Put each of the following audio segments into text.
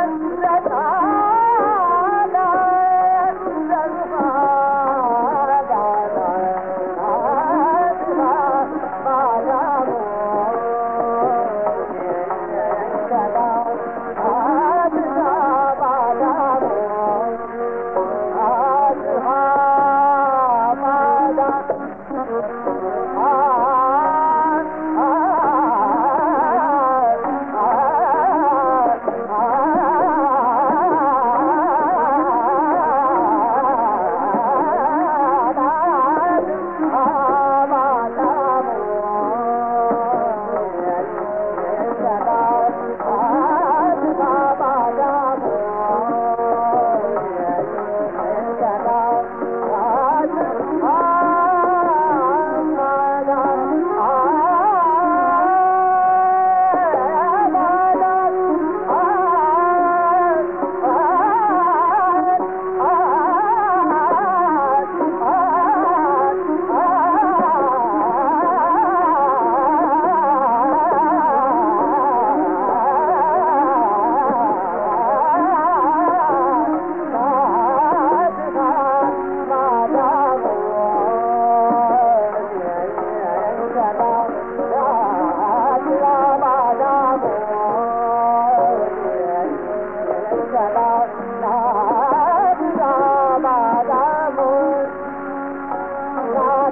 Let us.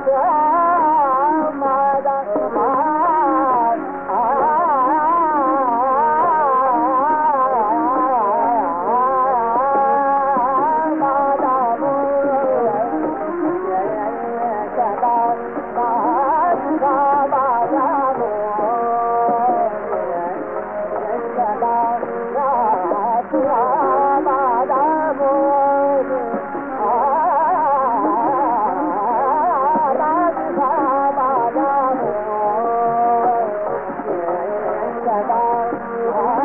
Oh. Oh.